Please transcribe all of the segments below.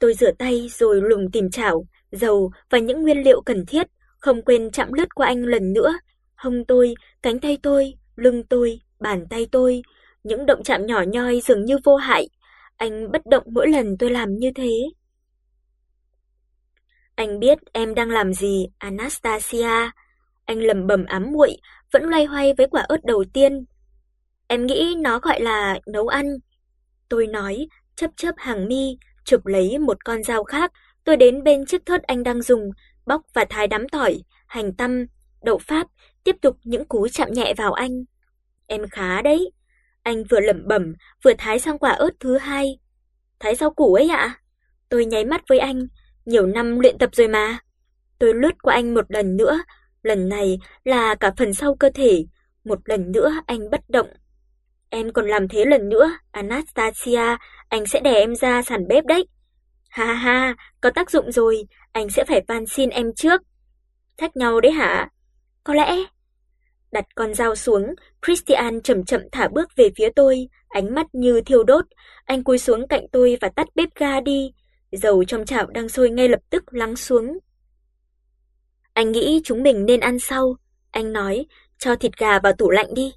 Tôi rửa tay rồi lùng tìm chảo, dầu và những nguyên liệu cần thiết, không quên chạm lướt qua anh lần nữa. Hông tôi, cánh tay tôi, lưng tôi, bàn tay tôi, những động chạm nhỏ nhoi dường như vô hại. Anh bất động mỗi lần tôi làm như thế. Anh biết em đang làm gì, Anastasia. Anh lẩm bẩm ám muội, vẫn loay hoay với quả ớt đầu tiên. Em nghĩ nó gọi là nấu ăn. Tôi nói, chớp chớp hàng mi, chụp lấy một con dao khác, tôi đến bên chiếc thớt anh đang dùng, bóc và thái đám tỏi, hành tăm, đậu pháp, tiếp tục những cú chạm nhẹ vào anh. Em khá đấy. Anh vừa lẩm bẩm, vừa thái sang quả ớt thứ hai. Thái rau củ ấy ạ? Tôi nháy mắt với anh, nhiều năm luyện tập rồi mà. Tôi lướt qua anh một lần nữa, lần này là cả phần sau cơ thể, một lần nữa anh bất động. Em còn làm thế lần nữa, Anastasia, anh sẽ đè em ra sàn bếp đấy. Ha ha có tác dụng rồi, anh sẽ phải van xin em trước. Thách nhau đấy hả? Có lẽ. Đặt con dao xuống, Christian chậm chậm thả bước về phía tôi, ánh mắt như thiêu đốt. Anh cúi xuống cạnh tôi và tắt bếp ga đi. Dầu trong chảo đang sôi ngay lập tức lắng xuống. Anh nghĩ chúng mình nên ăn sau. Anh nói, cho thịt gà vào tủ lạnh đi.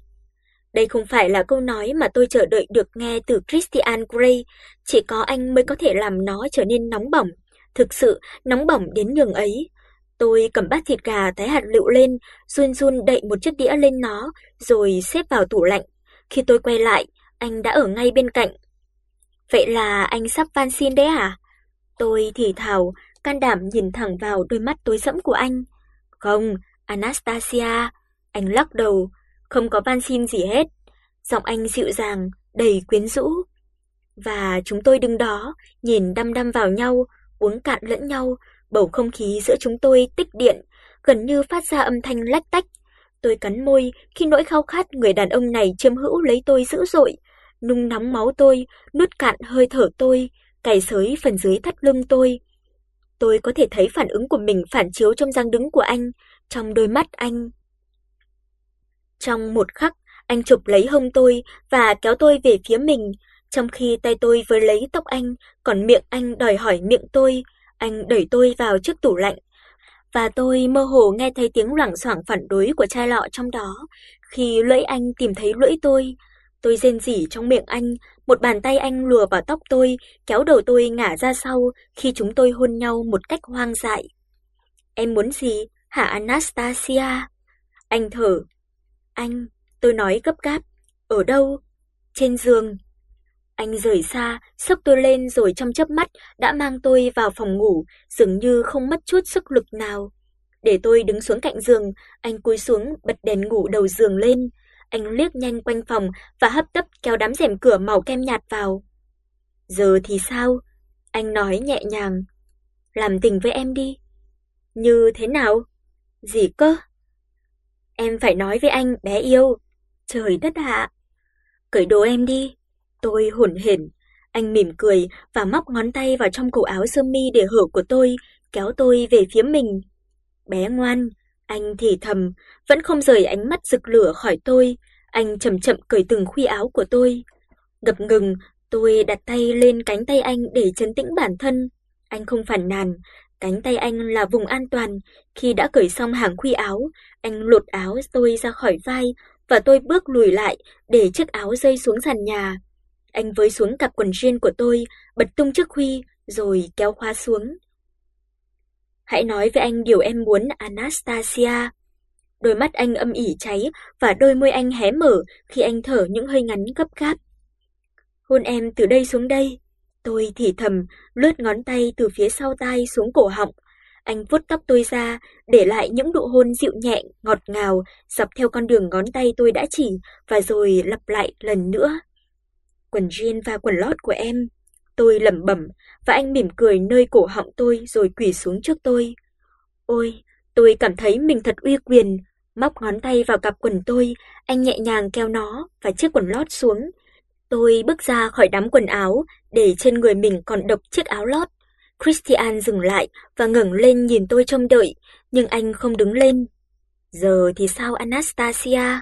Đây không phải là câu nói mà tôi chờ đợi được nghe từ Christian Grey, chỉ có anh mới có thể làm nó trở nên nóng bỏng, thực sự nóng bỏng đến nhường ấy. Tôi cầm bát thịt gà thái hạt lựu lên, run run đậy một chiếc đĩa lên nó, rồi xếp vào tủ lạnh. Khi tôi quay lại, anh đã ở ngay bên cạnh. Vậy là anh sắp van xin đấy à? Tôi thì thào, can đảm nhìn thẳng vào đôi mắt tối sẫm của anh. Không, Anastasia, anh lắc đầu, không có van xin gì hết. Giọng anh dịu dàng, đầy quyến rũ. Và chúng tôi đứng đó, nhìn đăm đăm vào nhau, uống cạn lẫn nhau, bầu không khí giữa chúng tôi tích điện, gần như phát ra âm thanh lách tách. Tôi cắn môi khi nỗi khao khát người đàn ông này chiếm hữu lấy tôi dữ dội, nung nóng máu tôi, nuốt cạn hơi thở tôi, cày xới phần dưới thắt lưng tôi. Tôi có thể thấy phản ứng của mình phản chiếu trong dáng đứng của anh, trong đôi mắt anh. Trong một khắc, anh chụp lấy hông tôi và kéo tôi về phía mình, trong khi tay tôi với lấy tóc anh, còn miệng anh đòi hỏi miệng tôi, anh đẩy tôi vào chiếc tủ lạnh. Và tôi mơ hồ nghe thấy tiếng loảng xoảng phản đối của chai lọ trong đó, khi lưỡi anh tìm thấy lưỡi tôi. Tôi rên rỉ trong miệng anh, một bàn tay anh lùa vào tóc tôi, kéo đầu tôi ngả ra sau khi chúng tôi hôn nhau một cách hoang dại. Em muốn gì, hả Anastasia? Anh thở. Anh, tôi nói gấp gáp. Ở đâu? Trên giường. Anh rời xa, sốc tôi lên rồi trong chớp mắt đã mang tôi vào phòng ngủ, dường như không mất chút sức lực nào. Để tôi đứng xuống cạnh giường, anh cúi xuống bật đèn ngủ đầu giường lên. Anh liếc nhanh quanh phòng và hấp tấp kéo đám rèm cửa màu kem nhạt vào. "Giờ thì sao?" Anh nói nhẹ nhàng. "Làm tình với em đi." "Như thế nào?" "Gì cơ?" "Em phải nói với anh, bé yêu." "Trời đất hạ." "Cởi đồ em đi." Tôi hổn hển, anh mỉm cười và móc ngón tay vào trong cổ áo sơ mi để hở của tôi, kéo tôi về phía mình. "Bé ngoan." Anh thì thầm, vẫn không rời ánh mắt rực lửa khỏi tôi, anh chậm chậm cởi từng khuy áo của tôi. Ngập ngừng, tôi đặt tay lên cánh tay anh để trấn tĩnh bản thân. Anh không phản nàn, cánh tay anh là vùng an toàn. Khi đã cởi xong hàng khuy áo, anh lột áo tôi ra khỏi vai và tôi bước lùi lại để chiếc áo rơi xuống sàn nhà. Anh với xuống cặp quần jean của tôi, bật tung chiếc khuy rồi kéo khóa xuống. Hãy nói với anh điều em muốn, Anastasia. Đôi mắt anh âm ỉ cháy và đôi môi anh hé mở khi anh thở những hơi ngắn gấp gáp. Hôn em từ đây xuống đây. Tôi thì thầm, lướt ngón tay từ phía sau tai xuống cổ họng. Anh vuốt tóc tôi ra, để lại những nụ hôn dịu nhẹ, ngọt ngào dọc theo con đường ngón tay tôi đã chỉ và rồi lặp lại lần nữa. Quần jean và quần lót của em, tôi lẩm bẩm và anh mỉm cười nơi cổ họng tôi rồi quỳ xuống trước tôi. Ôi, tôi cảm thấy mình thật uy quyền, móc ngón tay vào cặp quần tôi, anh nhẹ nhàng kéo nó và chiếc quần lót xuống. Tôi bước ra khỏi đám quần áo, để trên người mình còn độc chiếc áo lót. Christian dừng lại và ngẩng lên nhìn tôi trông đợi, nhưng anh không đứng lên. Giờ thì sao Anastasia?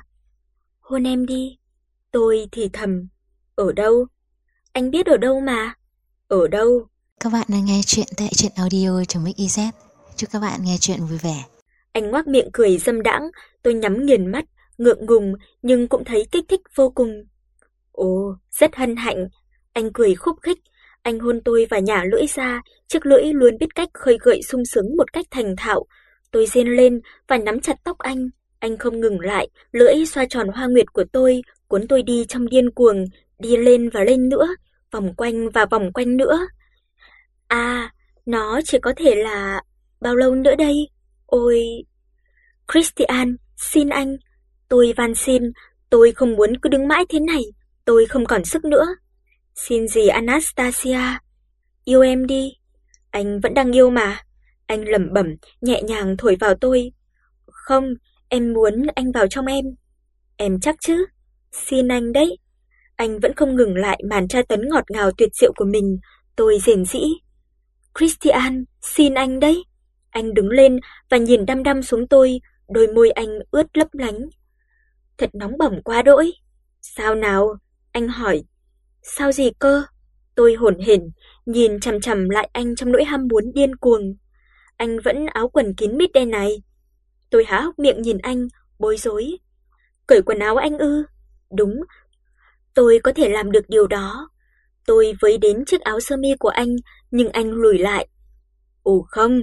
Hôn em đi. Tôi thì thầm. Ở đâu? Anh biết ở đâu mà. Ở đâu? Các bạn đang nghe chuyện tại truyện audio.mix.iz. Chúc các bạn nghe chuyện vui vẻ. Anh ngoác miệng cười dâm đãng, tôi nhắm nghiền mắt, ngượng ngùng nhưng cũng thấy kích thích vô cùng. Ồ, rất hân hạnh. Anh cười khúc khích, anh hôn tôi và nhả lưỡi ra, chiếc lưỡi luôn biết cách khơi gợi sung sướng một cách thành thạo. Tôi rên lên và nắm chặt tóc anh, anh không ngừng lại, lưỡi xoa tròn hoa nguyệt của tôi, cuốn tôi đi trong điên cuồng, đi lên và lên nữa, vòng quanh và vòng quanh nữa. À, nó chỉ có thể là bao lâu nữa đây? Ôi, Christian, xin anh, tôi van xin, tôi không muốn cứ đứng mãi thế này, tôi không còn sức nữa. Xin gì Anastasia, yêu em đi. Anh vẫn đang yêu mà. Anh lẩm bẩm, nhẹ nhàng thổi vào tôi. Không, em muốn anh vào trong em. Em chắc chứ? Xin anh đấy. Anh vẫn không ngừng lại màn tra tấn ngọt ngào tuyệt diệu của mình, tôi rền rĩ. Christian, xin anh đấy. Anh đứng lên và nhìn đăm đăm xuống tôi, đôi môi anh ướt lấp lánh. Thật nóng bỏng quá đỗi. Sao nào? Anh hỏi. Sao gì cơ? Tôi hổn hển, nhìn chằm chằm lại anh trong nỗi ham muốn điên cuồng. Anh vẫn áo quần kín mít đen này. Tôi há hốc miệng nhìn anh, bối rối. Cởi quần áo anh ư? Đúng, tôi có thể làm được điều đó. Tôi với đến chiếc áo sơ mi của anh, nhưng anh lùi lại. Ồ không,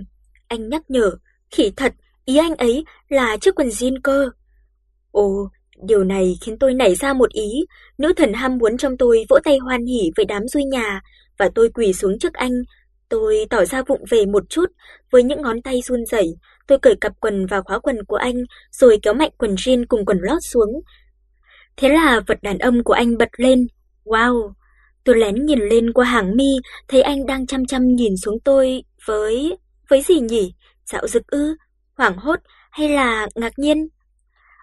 anh nhắc nhở, khỉ thật, ý anh ấy là chiếc quần jean cơ. Ồ, điều này khiến tôi nảy ra một ý, nữ thần ham muốn trong tôi vỗ tay hoan hỉ với đám duy nhà, và tôi quỳ xuống trước anh. Tôi tỏ ra vụng về một chút, với những ngón tay run rẩy, tôi cởi cặp quần và khóa quần của anh, rồi kéo mạnh quần jean cùng quần lót xuống. Thế là vật đàn ông của anh bật lên. Wow, Tôi lén nhìn lên qua hàng mi, thấy anh đang chăm chăm nhìn xuống tôi với... với gì nhỉ? Dạo dực ư? Hoảng hốt hay là ngạc nhiên?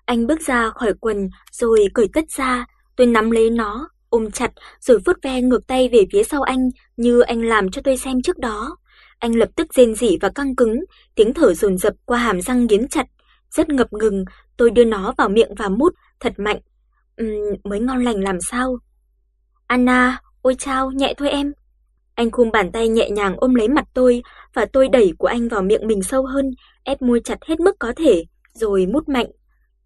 Anh bước ra khỏi quần rồi cởi tất ra, tôi nắm lấy nó, ôm chặt rồi vuốt ve ngược tay về phía sau anh như anh làm cho tôi xem trước đó. Anh lập tức rên rỉ và căng cứng, tiếng thở dồn dập qua hàm răng nghiến chặt, rất ngập ngừng, tôi đưa nó vào miệng và mút thật mạnh. Ừm, mới ngon lành làm sao? Anna, Ôi chao, nhẹ thôi em. Anh khum bàn tay nhẹ nhàng ôm lấy mặt tôi và tôi đẩy của anh vào miệng mình sâu hơn, ép môi chặt hết mức có thể, rồi mút mạnh.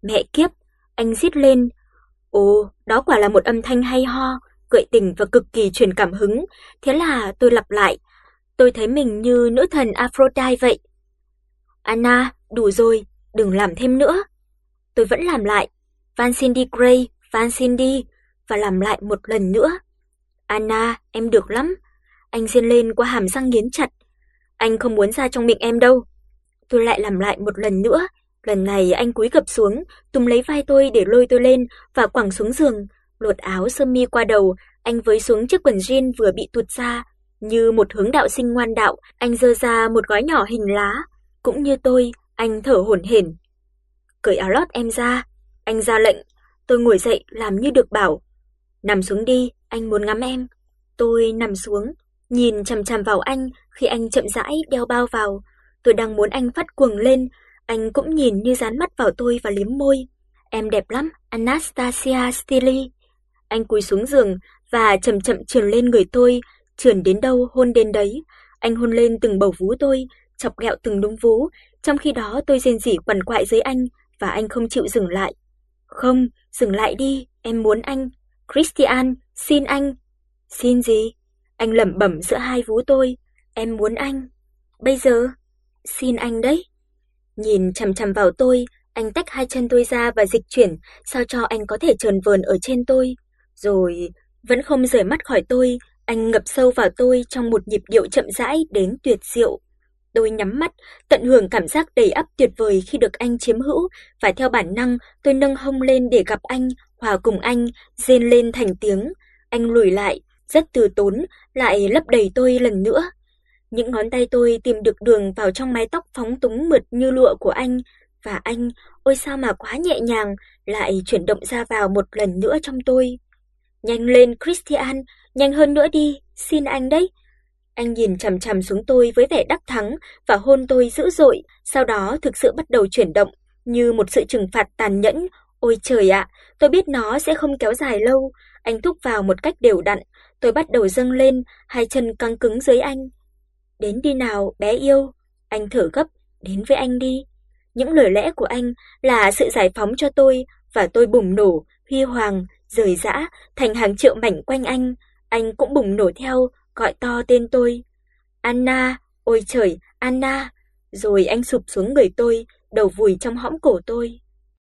Mẹ kiếp, anh rít lên. Ồ, đó quả là một âm thanh hay ho, gợi tình và cực kỳ truyền cảm hứng. Thế là tôi lặp lại. Tôi thấy mình như nữ thần Aphrodite vậy. Anna, đủ rồi, đừng làm thêm nữa. Tôi vẫn làm lại. Van Cindy Gray, Van Cindy và làm lại một lần nữa. Anna, em được lắm. Anh rên lên qua hàm răng nghiến chặt. Anh không muốn ra trong miệng em đâu. Tôi lại làm lại một lần nữa. Lần này anh cúi gập xuống, túm lấy vai tôi để lôi tôi lên và quẳng xuống giường, lột áo sơ mi qua đầu, anh với xuống chiếc quần jean vừa bị tuột ra, như một hướng đạo sinh ngoan đạo, anh giơ ra một gói nhỏ hình lá, cũng như tôi, anh thở hổn hển. Cởi áo lót em ra, anh ra lệnh, tôi ngồi dậy làm như được bảo. Nằm xuống đi, anh muốn ngắm em. Tôi nằm xuống, nhìn chằm chằm vào anh khi anh chậm rãi đeo bao vào. Tôi đang muốn anh phát cuồng lên, anh cũng nhìn như dán mắt vào tôi và liếm môi. Em đẹp lắm, Anastasia Stili. Anh cúi xuống giường và chậm chậm trườn lên người tôi, trườn đến đâu hôn đến đấy. Anh hôn lên từng bầu vú tôi, chọc ghẹo từng núm vú, trong khi đó tôi rên rỉ quằn quại dưới anh và anh không chịu dừng lại. "Không, dừng lại đi, em muốn anh." "Christian, Xin anh. Xin gì? Anh lẩm bẩm giữa hai vú tôi. Em muốn anh. Bây giờ? Xin anh đấy. Nhìn chằm chằm vào tôi, anh tách hai chân tôi ra và dịch chuyển sao cho anh có thể trườn vờn ở trên tôi. Rồi, vẫn không rời mắt khỏi tôi, anh ngập sâu vào tôi trong một nhịp điệu chậm rãi đến tuyệt diệu. Tôi nhắm mắt, tận hưởng cảm giác đầy ắp tuyệt vời khi được anh chiếm hữu, và theo bản năng, tôi nâng hông lên để gặp anh, hòa cùng anh, rên lên thành tiếng. Anh lùi lại, rất từ tốn, lại lấp đầy tôi lần nữa. Những ngón tay tôi tìm được đường vào trong mái tóc phóng túng mượt như lụa của anh, và anh, ôi sao mà quá nhẹ nhàng, lại chuyển động ra vào một lần nữa trong tôi. Nhanh lên Christian, nhanh hơn nữa đi, xin anh đấy. Anh nhìn chằm chằm xuống tôi với vẻ đắc thắng và hôn tôi dữ dội, sau đó thực sự bắt đầu chuyển động như một sự trừng phạt tàn nhẫn. Ôi trời ạ, tôi biết nó sẽ không kéo dài lâu, anh thúc vào một cách đều đặn, tôi bắt đầu dâng lên, hai chân căng cứng dưới anh, đến đi nào bé yêu, anh thở gấp, đến với anh đi. Những lời lẽ của anh là sự giải phóng cho tôi và tôi bùng nổ, huy hoàng, rời rã thành hàng triệu mảnh quanh anh, anh cũng bùng nổ theo, gọi to tên tôi. Anna, ôi trời, Anna. Rồi anh sụp xuống người tôi, đầu vùi trong hõm cổ tôi.